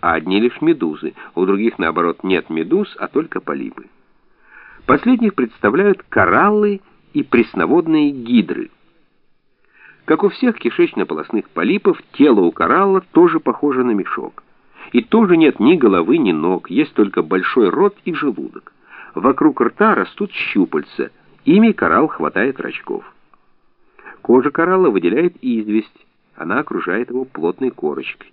а одни лишь медузы. У других, наоборот, нет медуз, а только полипы. Последних представляют кораллы и пресноводные гидры. Как у всех кишечно-полосных полипов, тело у коралла тоже похоже на мешок. И тоже нет ни головы, ни ног, есть только большой рот и желудок. Вокруг рта растут щупальца, ими коралл хватает рачков. Кожа коралла выделяет известь, она окружает его плотной корочкой.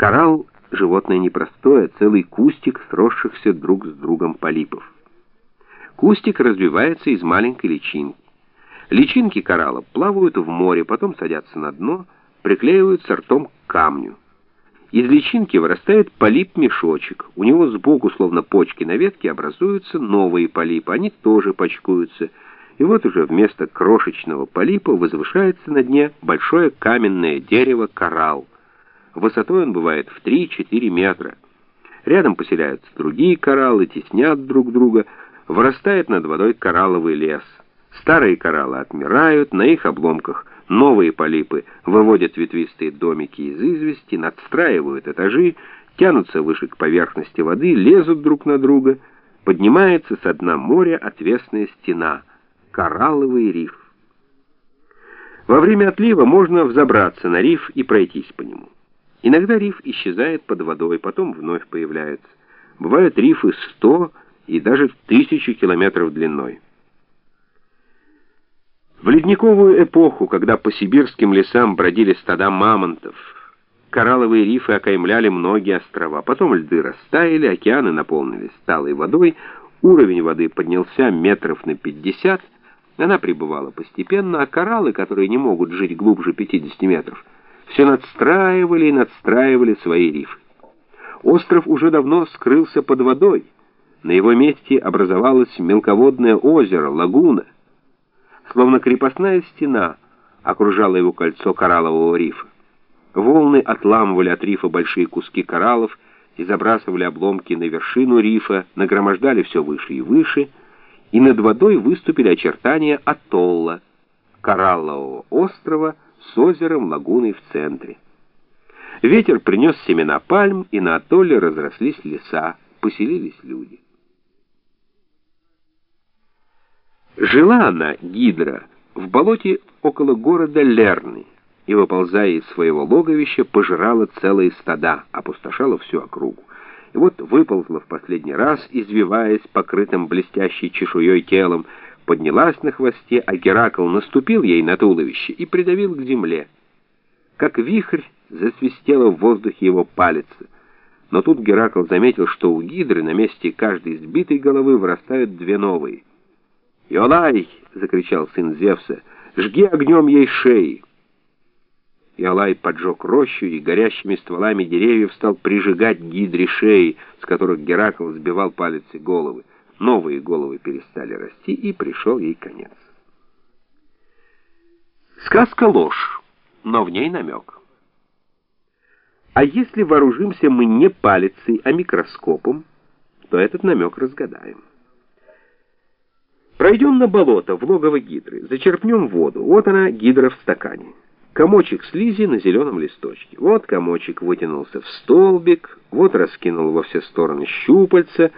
Коралл — животное непростое, целый кустик сросшихся друг с другом полипов. Кустик развивается из маленькой личинки. Личинки коралла плавают в море, потом садятся на дно, приклеиваются ртом к камню. Из личинки вырастает полип-мешочек. У него сбоку, словно почки на ветке, образуются новые полипы. Они тоже почкуются. И вот уже вместо крошечного полипа возвышается на дне большое каменное дерево коралл. Высотой он бывает в 3-4 метра. Рядом поселяются другие кораллы, теснят друг друга, вырастает над водой коралловый лес. Старые кораллы отмирают, на их обломках новые полипы выводят ветвистые домики из извести, надстраивают этажи, тянутся выше к поверхности воды, лезут друг на друга, поднимается со дна моря отвесная стена, коралловый риф. Во время отлива можно взобраться на риф и пройтись по нему. Иногда риф исчезает под водой, потом вновь появляется. Бывают рифы 100 и даже тысячи километров длиной. В ледниковую эпоху, когда по сибирским лесам бродили стада мамонтов, коралловые рифы окаймляли многие острова. Потом льды растаяли, океаны наполнились сталой водой, уровень воды поднялся метров на 50, она пребывала постепенно, а кораллы, которые не могут жить глубже 50 метров, все надстраивали и надстраивали свои рифы. Остров уже давно скрылся под водой. На его месте образовалось мелководное озеро, лагуна. Словно крепостная стена окружала его кольцо кораллового рифа. Волны отламывали от рифа большие куски кораллов и забрасывали обломки на вершину рифа, нагромождали все выше и выше, и над водой выступили очертания атолла, кораллового острова, с озером лагуной в центре. Ветер принес семена пальм, и на атолле разрослись леса, поселились люди. Жила она, Гидра, в болоте около города Лерны, и, выползая из своего логовища, пожирала целые стада, опустошала всю округу. И вот выползла в последний раз, извиваясь покрытым блестящей чешуей телом, поднялась на хвосте, а Геракл наступил ей на туловище и придавил к земле. Как вихрь засвистела в воздухе его палец. Но тут Геракл заметил, что у Гидры на месте каждой сбитой головы вырастают две новые. «Иолай!» — закричал сын Зевса. «Жги огнем ей шеи!» Иолай поджег рощу и горящими стволами деревьев стал прижигать гидре шеи, с которых Геракл сбивал палец и головы. Новые головы перестали расти, и пришел ей конец. Сказка ложь, но в ней намек. А если вооружимся мы не палицей, а микроскопом, то этот намек разгадаем. Пройдем на болото, в логово гидры, зачерпнем воду. Вот она, гидра в стакане. Комочек слизи на зеленом листочке. Вот комочек вытянулся в столбик, вот раскинул во все стороны щупальца,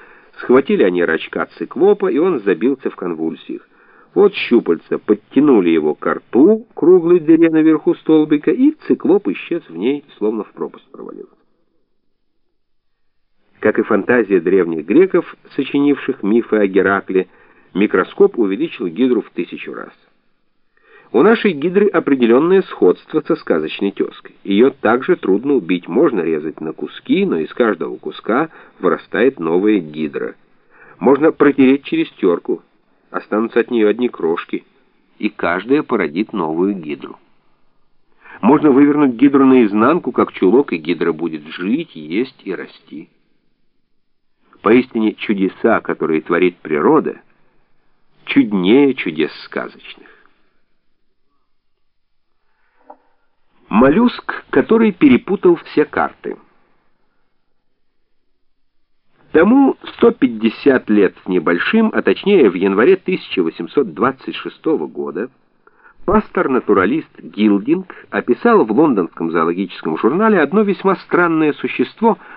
Схватили они рачка циклопа, и он забился в конвульсиях. Вот щупальца подтянули его к рту, круглой дыре наверху столбика, и циклоп исчез в ней, словно в пропасть провалился. Как и фантазия древних греков, сочинивших мифы о Геракле, микроскоп увеличил гидру в тысячу раз. У нашей гидры определенное сходство со сказочной тезкой. Ее также трудно убить, можно резать на куски, но из каждого куска вырастает новая гидра. Можно протереть через терку, останутся от нее одни крошки, и каждая породит новую гидру. Можно вывернуть гидру наизнанку, как чулок, и гидра будет жить, есть и расти. Поистине чудеса, которые творит природа, чуднее чудес сказочных. Моллюск, который перепутал все карты. Тому 150 лет с небольшим, а точнее в январе 1826 года, Пастор-натуралист Гилдинг описал в лондонском зоологическом журнале одно весьма странное существо –